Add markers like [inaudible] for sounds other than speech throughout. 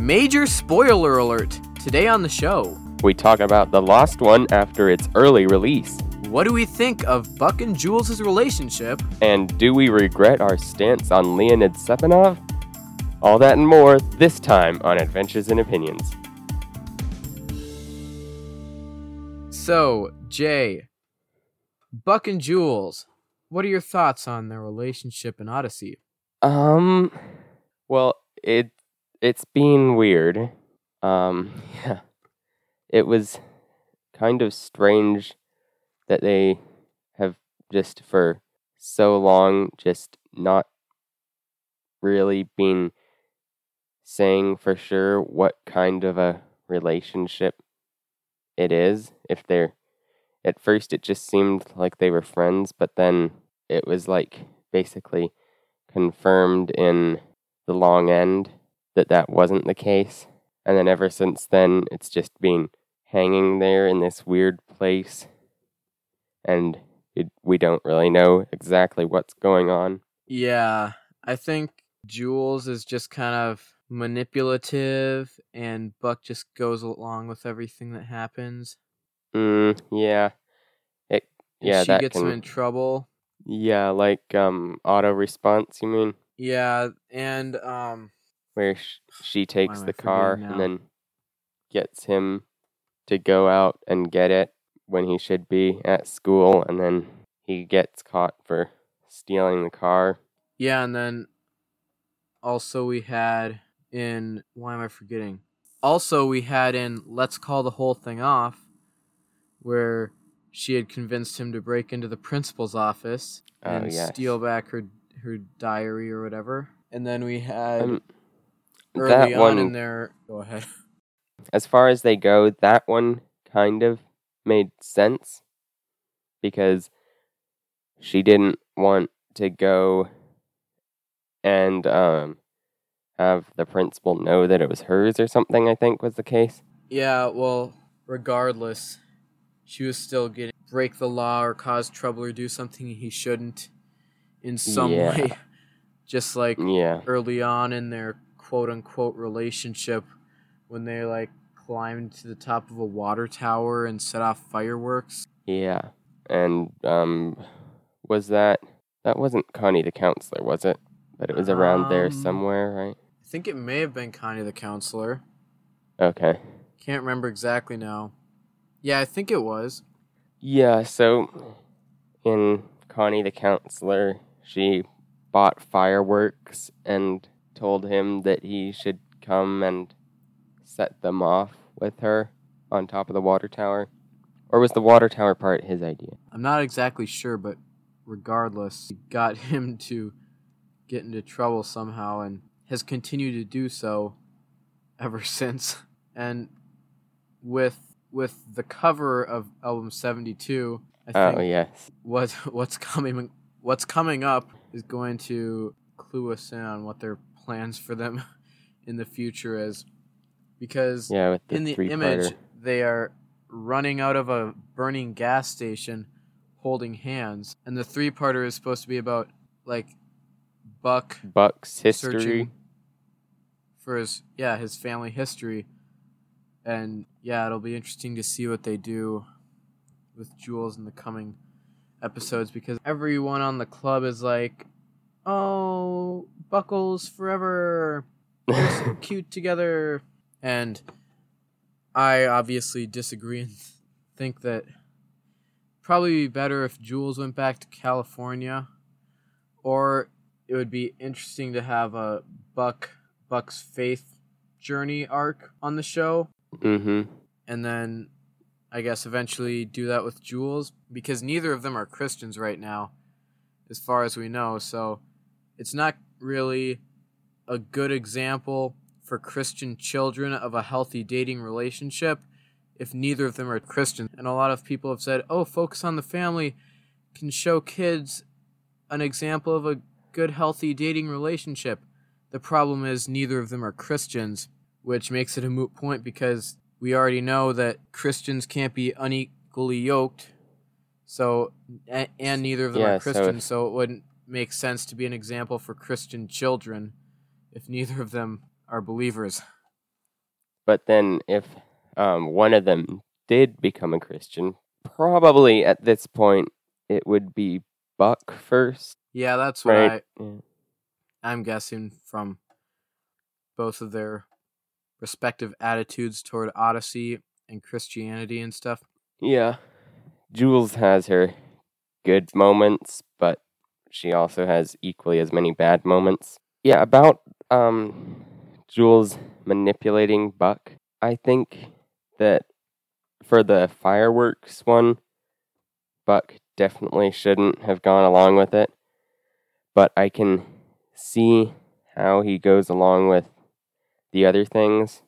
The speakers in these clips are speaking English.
Major spoiler alert today on the show. We talk about The Lost One after its early release. What do we think of Buck and Jules' relationship? And do we regret our stance on Leonid Sepanov? All that and more this time on Adventures and Opinions. So, Jay, Buck and Jules, what are your thoughts on their relationship in Odyssey? Um, well, it it's been weird. Um, [laughs] yeah, it was kind of strange that they have just for so long just not really been saying for sure what kind of a relationship it is. If they're at first it just seemed like they were friends but then it was like basically confirmed in the long end that that wasn't the case. And then ever since then it's just been hanging there in this weird place. And it, we don't really know exactly what's going on. Yeah, I think Jules is just kind of manipulative and Buck just goes along with everything that happens. mm, yeah. It And yeah she that gets can him in trouble. yeah like um auto response you mean? Yeah, and um where sh- she takes the car and then gets him to go out and get it when he should be at school and then he gets caught for stealing the car yeah, and then also we had in why am I forgetting? Also we had in Let's Call the Whole Thing Off where she had convinced him to break into the principal's office Oh, and yes. steal back her her diary or whatever. And then we had Um, early that on one in there. Go ahead. [laughs] as far as they go that one kind of made sense because she didn't want to go and um have the principal know that it was hers or something i think was the case Yeah, well, regardless, she was still getting break the law or cause trouble or do something he shouldn't in some Yeah. way. [laughs] Just like yeah early on in their quote unquote relationship when they like climbed to the top of a water tower and set off fireworks. Yeah. And um was that that wasn't Connie the counselor, was it? But it was around there Um, somewhere, right? I think it may have been Connie the counselor. Okay. Can't remember exactly now. Yeah, I think it was. Yeah, so in Connie the counselor, she bought fireworks and told him that he should come and set them off with her on top of the water tower. Or was the water tower part his idea? I'm not exactly sure, but regardless, he got [laughs] him to get into trouble somehow and has continued to do so ever [laughs] since. And with with the cover of album 72, I oh, think Oh yes. what [laughs] what's coming what's coming up is going to clue us in on what their plans for them [laughs] in the future is because Yeah, the in the image they are running out of a burning gas station holding hands. And the three parter is supposed to be about like buck Buck's history. for his yeah his family history. And yeah it'll be interesting to see what they do with jules in the coming episodes because everyone on the club is like oh buckles forever. [laughs] They're so cute together. And i obviously disagree and [laughs] think that probably be better if jules went back to california. Or it would be interesting to have a buck buck's faith journey arc on the show. Mm-hmm. and then i guess eventually do that with jules because neither of them are christians right now as far as we know. So it's not really a good example for christian children of a healthy dating relationship if neither of them are christian and a lot of people have said oh focus on the family can show kids an example of a good healthy dating relationship the problem is neither of them are christians which makes it a moot point because we already know that Christians can't be unequally yoked. So, and, and neither of them Yeah, are so Christians, if- so it wouldn't make sense to be an example for Christian children if neither of them are believers. But then if um, one of them did become a Christian, probably at this point it would be Buck first, Yeah, that's what right? I Yeah. I'm guessing from both of their respective attitudes toward Odyssey and Christianity and stuff. Yeah. Jules has her good moments, but she also has equally as many bad moments. Yeah, about um Jules manipulating Buck, I think that for the fireworks one, Buck definitely shouldn't have gone along with it. But I can see how he goes along with the other things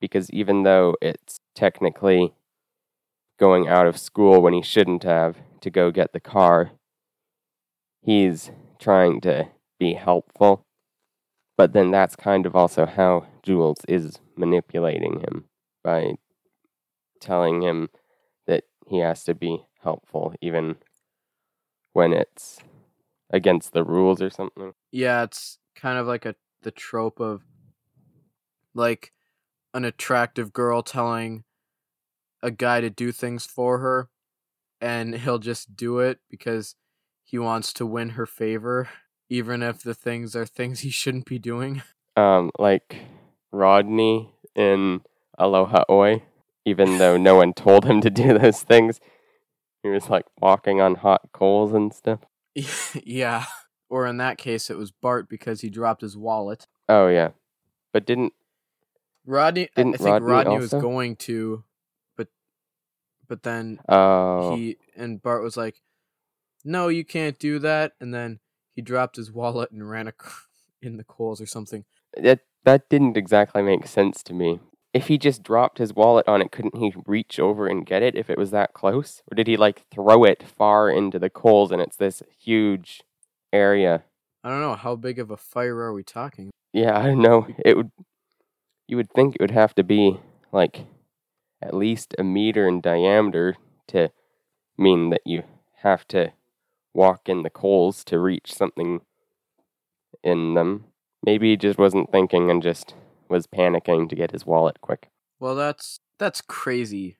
because even though it's technically going out of school when he shouldn't have to go get the car. He's trying to be helpful. But then that's kind of also how Jules is manipulating him by telling him that he has to be helpful even when it's against the rules or something. Yeah, it's kind of like a the trope of like an attractive girl telling a guy to do things for her and he'll just do it because he wants to win her favor even if the things are things he shouldn't be doing. [laughs] Um, like Rodney in Aloha Oy, even though no one told him to do [laughs] those things, he was like walking on hot coals and stuff. [laughs] yeah. Or in that case it was Bart because he dropped his wallet. Oh yeah, but didn't Rodney I- Didn't I think Rodney Rodney, was going to but but then oh he and Bart was like, "No, you can't do that." And then he dropped his wallet and ran [laughs] in the coals or something. that that didn't exactly make sense to me. If he just dropped his wallet on it, couldn't he reach over and get it if it was that close? Or did he like throw it far into the coals and it's this huge area? I don't know how big of a fire are we talking. Yeah, I don't know. It would you would think it would have to be like at least a meter in diameter to mean that you have to walk in the coals to reach something in them. Maybe he just wasn't thinking and just was panicking to get his wallet quick. Well, that's that's crazy.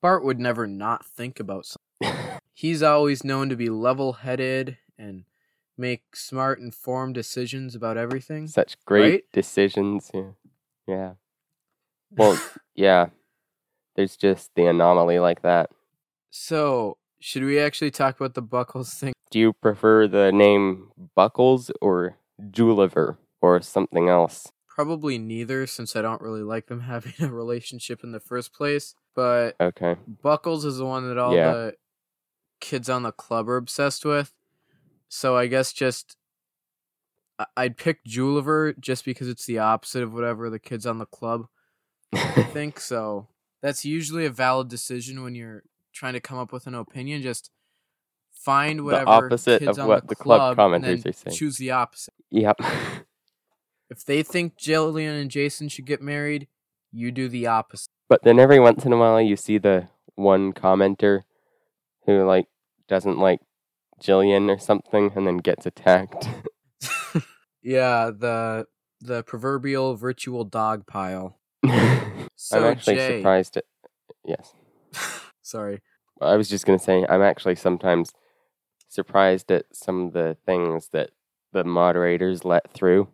Bart would never not think about something. [laughs] He's always known to be level-headed and make smart, informed decisions about everything. Such great Right? decisions. Yeah. Yeah. [laughs] Well, yeah. There's just the anomaly like that. So, should we actually talk about the Buckles [laughs] thing? Do you prefer the name Buckles or Juliver or something else? Probably neither, since I don't really like them [laughs] having a relationship in the first place. But Okay. Buckles is the one that all Yeah. the kids on the club are obsessed with. So I guess just I'd pick Juliver just because it's the opposite of whatever the kids on the club [laughs] think. So that's usually a valid decision when you're trying to come up with an opinion. Just find whatever the opposite kids of on what the the club club commenters are saying. Choose the opposite. yep. If they think Jillian and Jason should get married, you do the opposite. but then every once in a while you see the one commenter who like doesn't like Jillian or something and then gets attacked. [laughs] Yeah, the the proverbial virtual dog pile. [laughs] I'm So actually Jay, surprised at yes. [laughs] sorry. I was just gonna say I'm actually sometimes surprised at some of the things that the moderators let through.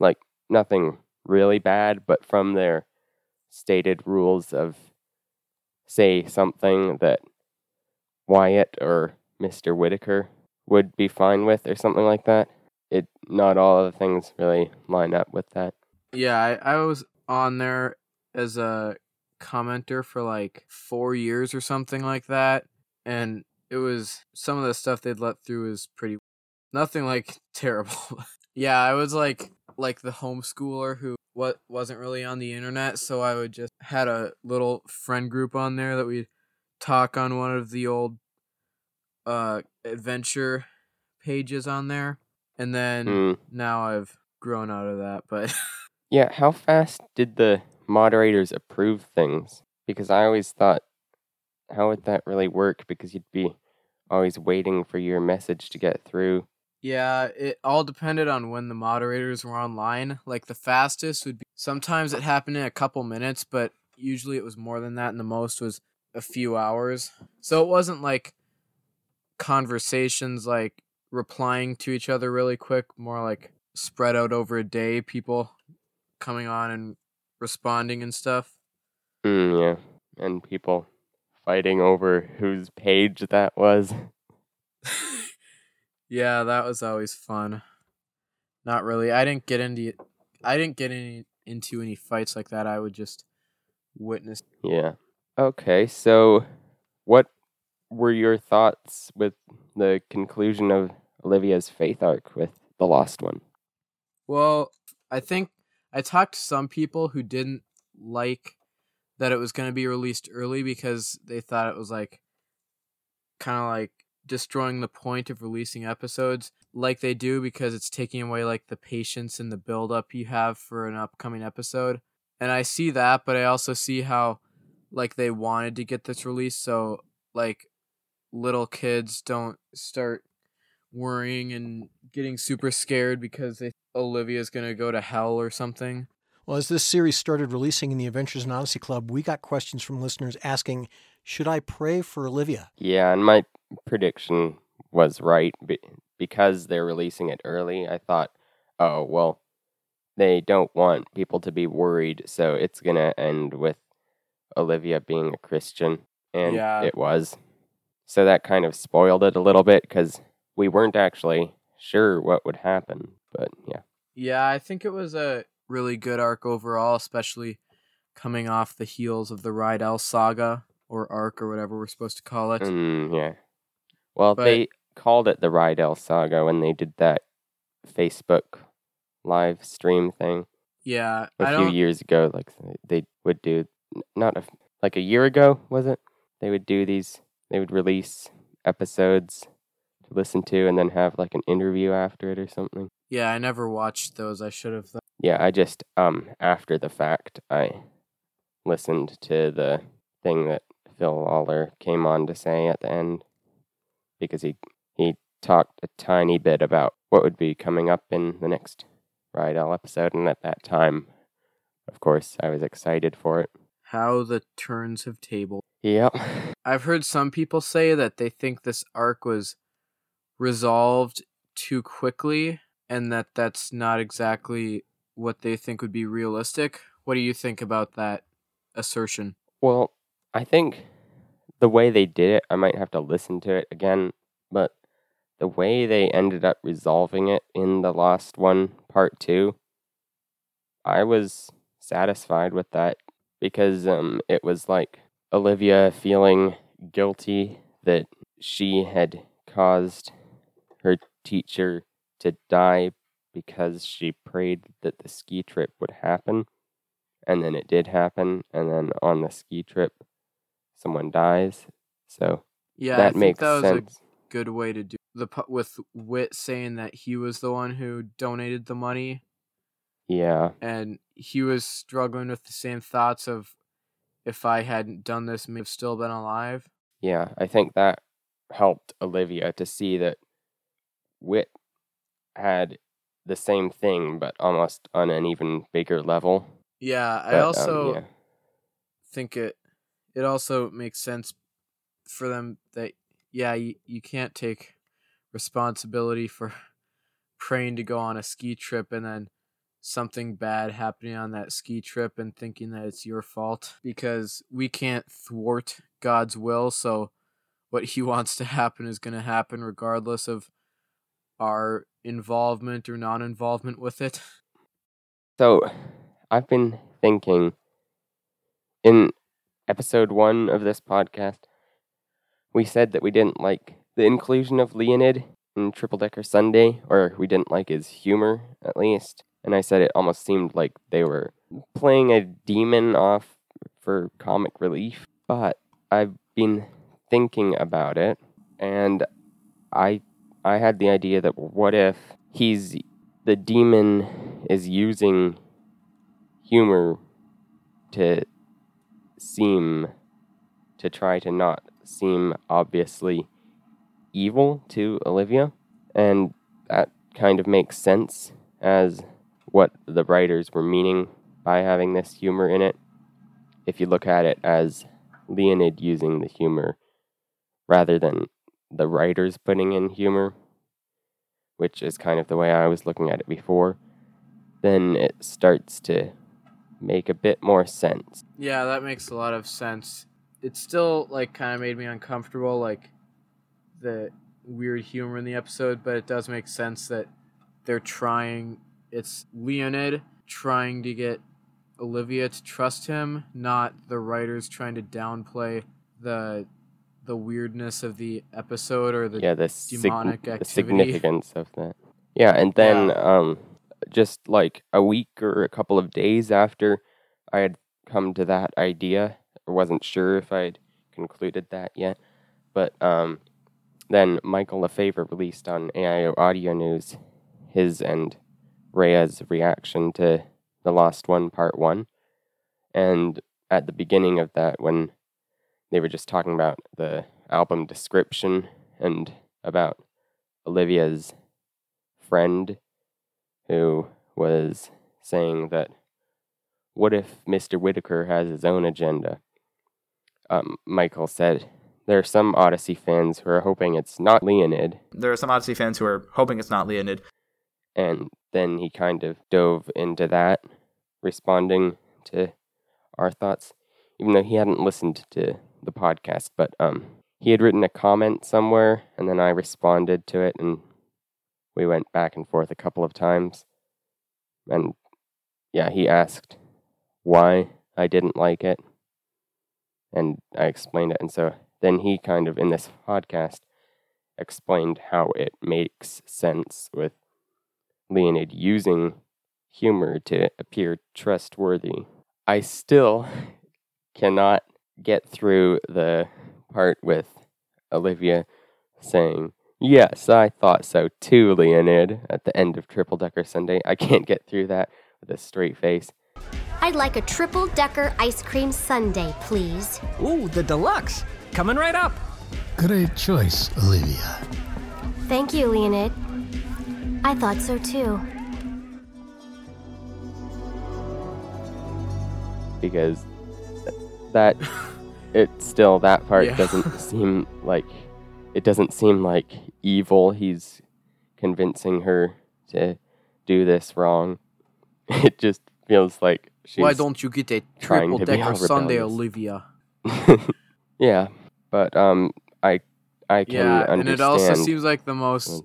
Like nothing really bad, but from their stated rules of say something that Wyatt or Mr. Whittaker would be fine with or something like that. It not all of the things really line up with that. Yeah, I, I was on there as a commenter for like four years or something like that, and it was some of the stuff they'd let through is pretty nothing like [laughs] terrible. yeah, I was like like the homeschooler who what wasn't really on the internet, so I would just had a little friend group on there that we'd talk on one of the old uh adventure pages on there, and then Hmm. now I've grown out of that, but. [laughs] Yeah, how fast did the moderators approve things? Because I always thought, how would that really work? Because you'd be always waiting for your message to get through. Yeah, it all depended on when the moderators were online. Like the fastest would be sometimes it happened in a couple minutes, but usually it was more than that, and the most was a few hours. So it wasn't like conversations like replying to each other really quick, more like spread out over a day, people coming on and responding and stuff. Mm, yeah, and people fighting over whose page that was. [laughs] yeah, that was always fun. Not really. I didn't get into I didn't get any into any fights like that. I would just witness. Yeah. Okay, so what were your thoughts with the conclusion of Olivia's faith arc with the Lost One? Well, I think I talked to some people who didn't like that it was going to be released early because they thought it was like kind of like destroying the point of releasing episodes like they do because it's taking away like the patience and the build up you have for an upcoming episode. And I see that, but I also see how like they wanted to get this released so like little kids don't start worrying and getting super scared because they Olivia's going to go to hell or something. Well, as this series started releasing in the Adventures in Odyssey Club, we got questions from listeners asking, should I pray for Olivia? Yeah, and my prediction was right because they're releasing it early. I thought, oh, well, they don't want people to be worried, so it's going to end with Olivia being a Christian. And Yeah. it was. So that kind of spoiled it a little bit because we weren't actually sure what would happen. But yeah. Yeah, I think it was a really good arc overall, especially coming off the heels of the Rydell saga or arc or whatever we're supposed to call it. Mm, yeah. Well, But- they called it the Rydell Saga when they did that Facebook live stream thing Yeah, a I few years ago. Like they would do, not a, like a year ago, was it? They would do these. They would release episodes to listen to, and then have like an interview after it or something. Yeah, I never watched those. I should have. Yeah, I just um after the fact I listened to the thing that Phil Lollar came on to say at the end because he he talked a tiny bit about what would be coming up in the next Rydell episode and at that time of course I was excited for it. How the turns have tabled. Yep. I've heard some people say that they think this arc was resolved too quickly and that that's not exactly what they think would be realistic. What do you think about that assertion? Well, I think the way they did it, I might have to listen to it again, but the way they ended up resolving it in the last one, part two, I was satisfied with that because um, it was like Olivia feeling guilty that she had caused her teacher to die because she prayed that the ski trip would happen and then it did happen and then on the ski trip someone dies. So Yeah, I that think makes that was sense. a good way to do the with Whit saying that he was the one who donated the money. Yeah. And he was struggling with the same thoughts of if I hadn't done this, may have still been alive. yeah i think that helped olivia to see that Whit had the same thing but almost on an even bigger level Yeah, I But, um, also yeah. think it it also makes sense for them that yeah you, you can't take responsibility for [laughs] praying to go on a ski trip and then something bad happening on that ski trip and thinking that it's your fault because we can't thwart God's will so what he [laughs] wants to happen is going to happen regardless of our involvement or non-involvement with it So, I've been thinking in episode one of this podcast, we said that we didn't like the inclusion of Leonid in Triple Decker Sunday, or we didn't like his humor, at least. And I said it almost seemed like they were playing a demon off for comic relief. But I've been thinking about it, and I I had the idea that what if he's the demon is using humor to seem to try to not seem obviously evil to Olivia and that kind of makes sense as what the writers were meaning by having this humor in it. If you look at it as Leonid using the humor rather than the writers putting in humor, which is kind of the way I was looking at it before, then it starts to make a bit more sense. Yeah, that makes a lot of sense. It still like kind of made me uncomfortable, like the weird humor in the episode, but it does make sense that they're trying. It's Leonid trying to get Olivia to trust him, not the writers trying to downplay the the weirdness of the episode or the yeah, the, sig- demonic the activity. significance of that. Yeah, and then Yeah. um, just like a week or a couple of days after I had come to that idea, I wasn't sure if I'd concluded that yet, but um, then Michael LaFavor released on AIO Audio News his and Rhea's reaction to The Lost One Part 1. And at the beginning of that, when they were just talking about the album description and about Olivia's friend who was saying that what if Mr. Whittaker has his own agenda? Um, Michael said, There are some Odyssey fans who are hoping it's not Leonid, There are some Odyssey fans who are hoping it's not Leonid. and then he kind of dove into that, responding to our thoughts, even though he hadn't listened to the podcast. But um, he had written a comment somewhere, and then I responded to it, and we went back and forth a couple of times. And yeah, he asked why I didn't like it, and I explained it. And so then he kind of, in this podcast, explained how it makes sense with Leonid using humor to appear trustworthy. I still cannot get through the part with Olivia saying, Yes, I thought so too, Leonid, at the end of Triple Decker Sunday. I can't get through that with a straight face. I'd like a triple decker ice cream sundae, please. Ooh, the deluxe. Coming right up. Great choice, Olivia. Thank you, Leonid. I thought so too. because that it still that part Yeah. doesn't seem like it doesn't seem like evil he's convincing her to do this wrong [laughs] it just feels like she's Why don't you get a triple decker Sunday. Olivia? [laughs] yeah but um i i can Yeah, and understand it also seems like the most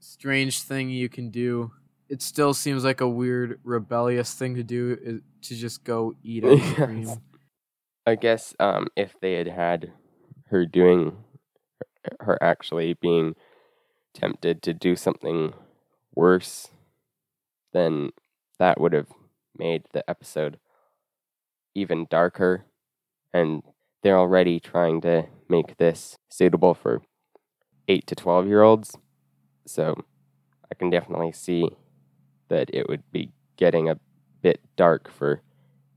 strange thing you can do. It still seems like a weird rebellious thing to do is to just go eat ice [laughs] cream. I guess um, if they had had her doing, her actually being tempted to do something worse, then that would have made the episode even darker. And they're already trying to make this suitable for 8 to 12 year olds. So I can definitely see that it would be getting a bit dark for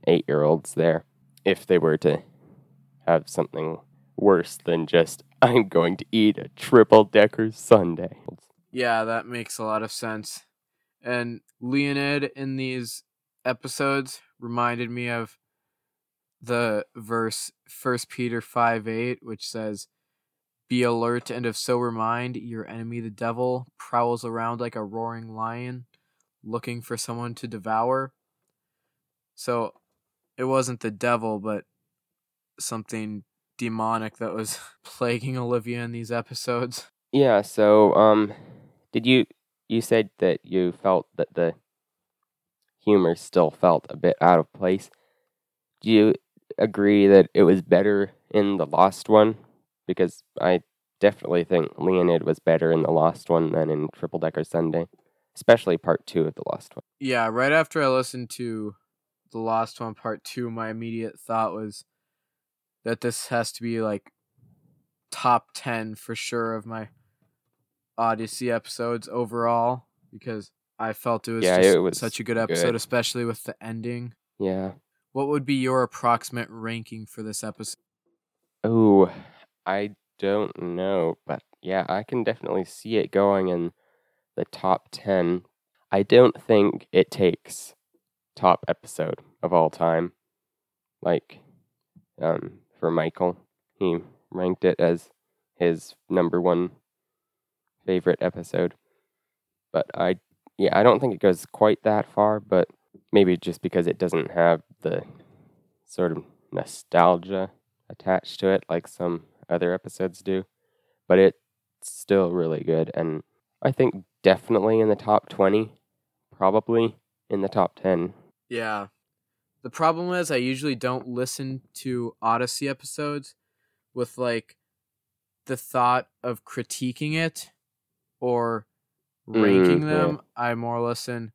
eight year olds there if they were to have something worse than just [laughs] I'm going to eat a triple decker sundae. Yeah, that makes a lot of sense. And Leonid in these episodes reminded me of the verse First Peter five eight, which says, "Be alert and of sober mind. Your enemy, the devil, prowls around like a roaring lion, looking for someone to devour." So, it wasn't the devil, but something demonic that was [laughs] plaguing Olivia in these episodes. Yeah, so um did you you said that you felt that the humor still felt a bit out of place. Do you agree that it was better in the Lost one? Because I definitely think Leonid was better in the Lost one than in Triple Decker Sunday, especially part 2 of the Lost one. Yeah, right after I listened to the Lost One Part 2, my immediate thought was that this has to be like top 10 for sure of my Odyssey episodes overall because I felt it was Yeah, just it was such a good episode, good. especially with the ending. Yeah. What would be your approximate ranking for this episode? Oh, I don't know, but yeah, I can definitely see it going in the top 10, I don't think it takes top episode of all time. Like um, for Michael, he ranked it as his number one favorite episode. But I, yeah, I don't think it goes quite that far, but maybe just because it doesn't have the sort of nostalgia attached to it like some other episodes do. But it's still really good, and I think definitely in the top 20, probably in the top 10. Yeah. The problem is I usually don't listen to Odyssey episodes with like the thought of critiquing it or ranking Mm, yeah. them. I more listen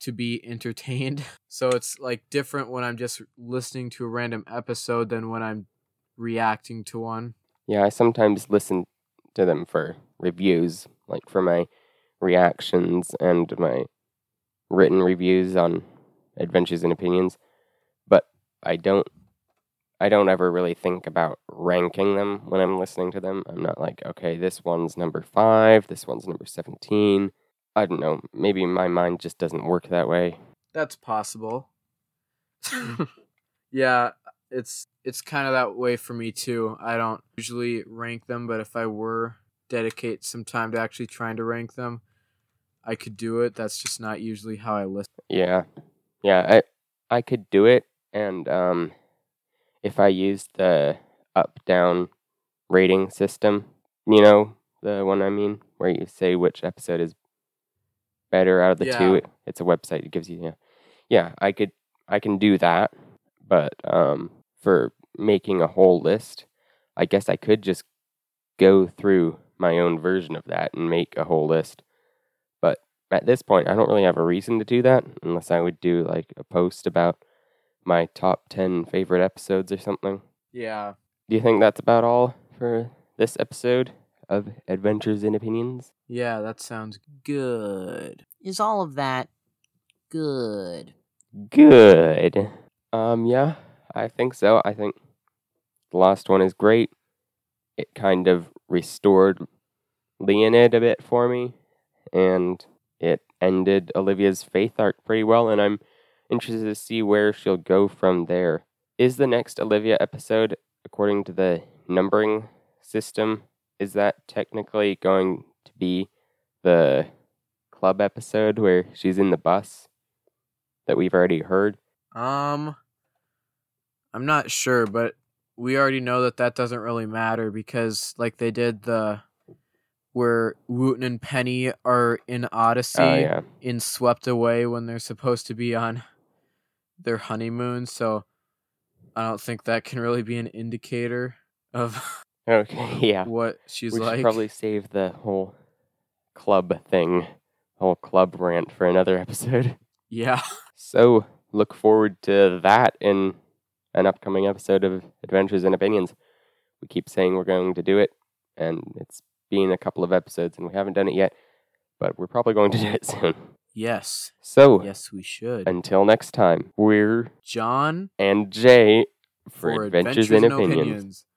to be entertained. [laughs] So it's like different when I'm just listening to a random episode than when I'm reacting to one. Yeah, I sometimes listen to them for reviews, like for my reactions and my written reviews on adventures and opinions. But I don't I don't ever really think about ranking them when I'm listening to them. I'm not like, okay, this one's number 5, this one's number 17. I don't know, maybe my mind just doesn't work that way. That's possible. Hmm. [laughs] yeah, it's it's kind of that way for me too. I don't usually rank them, but if I were dedicate some time to actually trying to rank them, I could do it. That's just not usually how I listen. Yeah. Yeah, I I could do it and um if I used the up down rating system, you know, the one I mean, where you say which episode is better out of the two. It, it's a website it gives you yeah. Yeah, I could I can do that, but um for making a whole list, I guess I could just go through my own version of that and make a whole list. But at this point, I don't really have a reason to do that unless I would do like a post about my top 10 favorite episodes or something. Yeah. Do you think that's about all for this episode of Adventures in Opinions? Yeah, that sounds good. Is all of that good? Good. Um, yeah, I think so. I think the last one is great. It kind of restored Leonid a bit for me, and it ended Olivia's faith arc pretty well, and I'm interested to see where she'll go from there. Is the next Olivia episode, according to the numbering system, is that technically going to be the club episode where she's in the bus that we've already heard? Um I'm not sure, but we already know that that doesn't really matter because like they did the where Wooton and Penny are in Odyssey Oh, yeah. in Swept Away when they're supposed to be on their honeymoon, so I don't think that can really be an indicator of [laughs] Okay, yeah. what she's we like. should probably save the whole club thing, whole club rant for another [laughs] episode. Yeah. So look forward to that in an upcoming episode of Adventures and Opinions. We keep saying we're going to do it, and it's been a couple of episodes and we haven't done it yet, but we're probably going to do it [laughs] soon. Yes. So Yes, we should. until next time, we're John and Jay for, for Adventures, and Opinions. Opinions.